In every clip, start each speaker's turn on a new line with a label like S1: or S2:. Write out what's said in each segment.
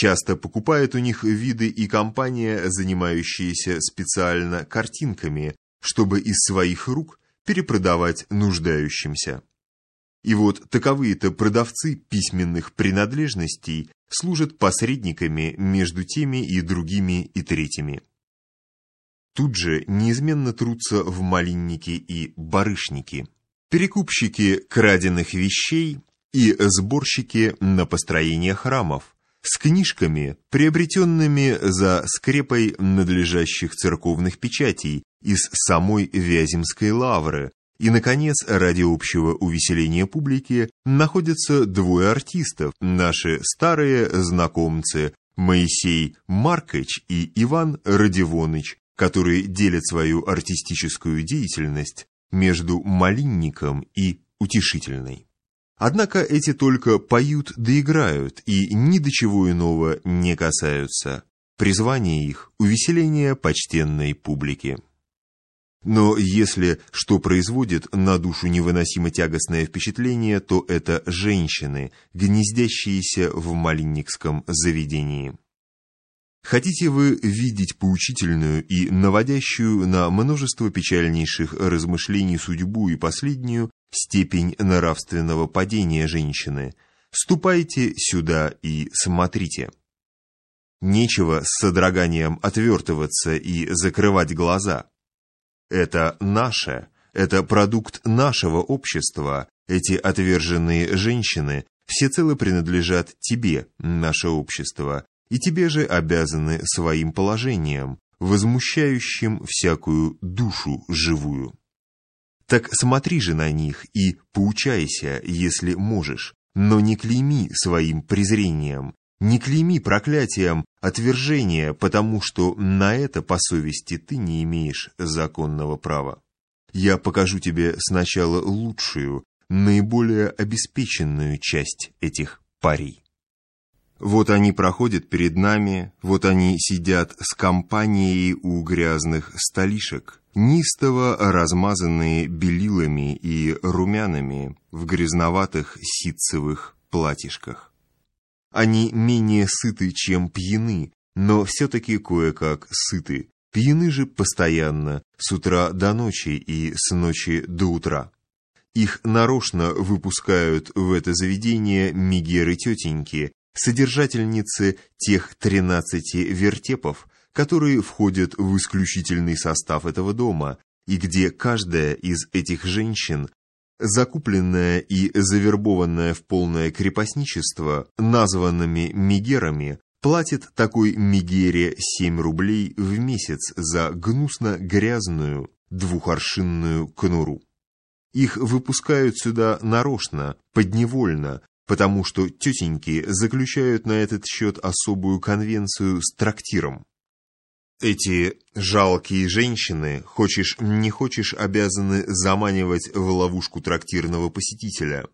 S1: Часто покупает у них виды и компания, занимающиеся специально картинками, чтобы из своих рук перепродавать нуждающимся. И вот таковые-то продавцы письменных принадлежностей служат посредниками между теми и другими и третьими. Тут же неизменно трутся в малинники и барышники, перекупщики краденных вещей и сборщики на построение храмов, с книжками, приобретенными за скрепой надлежащих церковных печатей из самой Вяземской лавры, и, наконец, ради общего увеселения публики находятся двое артистов, наши старые знакомцы Моисей Маркович и Иван Родионыч, которые делят свою артистическую деятельность между малинником и утешительной. Однако эти только поют да играют и ни до чего иного не касаются. Призвание их – увеселение почтенной публики. Но если что производит на душу невыносимо тягостное впечатление, то это женщины, гнездящиеся в малинникском заведении. Хотите вы видеть поучительную и наводящую на множество печальнейших размышлений судьбу и последнюю степень нравственного падения женщины, ступайте сюда и смотрите. Нечего с содроганием отвертываться и закрывать глаза. Это наше, это продукт нашего общества, эти отверженные женщины всецело принадлежат тебе, наше общество, и тебе же обязаны своим положением, возмущающим всякую душу живую. Так смотри же на них и поучайся, если можешь, но не клейми своим презрением, не клейми проклятием отвержения, потому что на это по совести ты не имеешь законного права. Я покажу тебе сначала лучшую, наиболее обеспеченную часть этих парей. Вот они проходят перед нами, вот они сидят с компанией у грязных столишек, нистово размазанные белилами и румянами в грязноватых ситцевых платьишках. Они менее сыты, чем пьяны, но все-таки кое-как сыты. Пьяны же постоянно, с утра до ночи и с ночи до утра. Их нарочно выпускают в это заведение мигеры-тетеньки, содержательницы тех 13 вертепов, которые входят в исключительный состав этого дома, и где каждая из этих женщин, закупленная и завербованная в полное крепостничество названными мигерами, платит такой мигере 7 рублей в месяц за гнусно-грязную двухоршинную конуру. Их выпускают сюда нарочно, подневольно, потому что тетеньки заключают на этот счет особую конвенцию с трактиром. Эти жалкие женщины, хочешь не хочешь, обязаны заманивать в ловушку трактирного посетителя,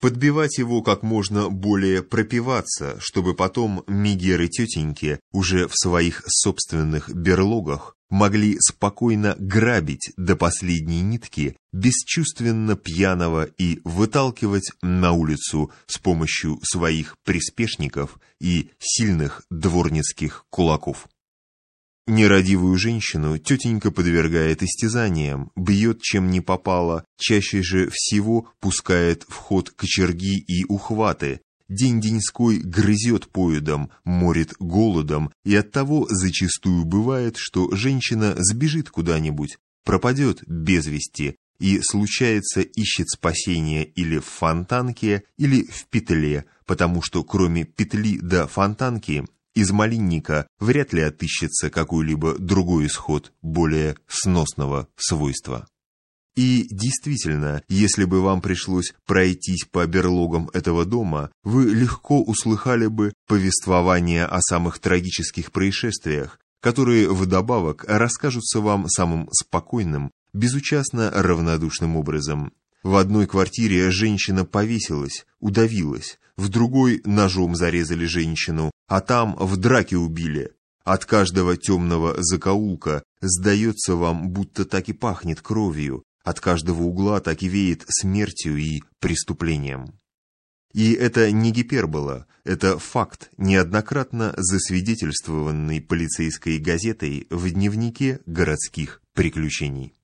S1: подбивать его как можно более пропиваться, чтобы потом мигеры-тетеньки уже в своих собственных берлогах могли спокойно грабить до последней нитки бесчувственно пьяного и выталкивать на улицу с помощью своих приспешников и сильных дворницких кулаков. Нерадивую женщину тетенька подвергает истязаниям, бьет чем не попало, чаще же всего пускает в ход кочерги и ухваты, день-деньской грызет поедом, морит голодом, и оттого зачастую бывает, что женщина сбежит куда-нибудь, пропадет без вести, и, случается, ищет спасения или в фонтанке, или в петле, потому что кроме петли до фонтанки из малинника вряд ли отыщется какой-либо другой исход более сносного свойства. И действительно, если бы вам пришлось пройтись по берлогам этого дома, вы легко услыхали бы повествование о самых трагических происшествиях, которые вдобавок расскажутся вам самым спокойным, безучастно равнодушным образом. В одной квартире женщина повесилась, удавилась, в другой ножом зарезали женщину, а там в драке убили. От каждого темного закоулка сдается вам, будто так и пахнет кровью, от каждого угла так и веет смертью и преступлением. И это не гипербола, это факт, неоднократно засвидетельствованный полицейской газетой в дневнике городских приключений.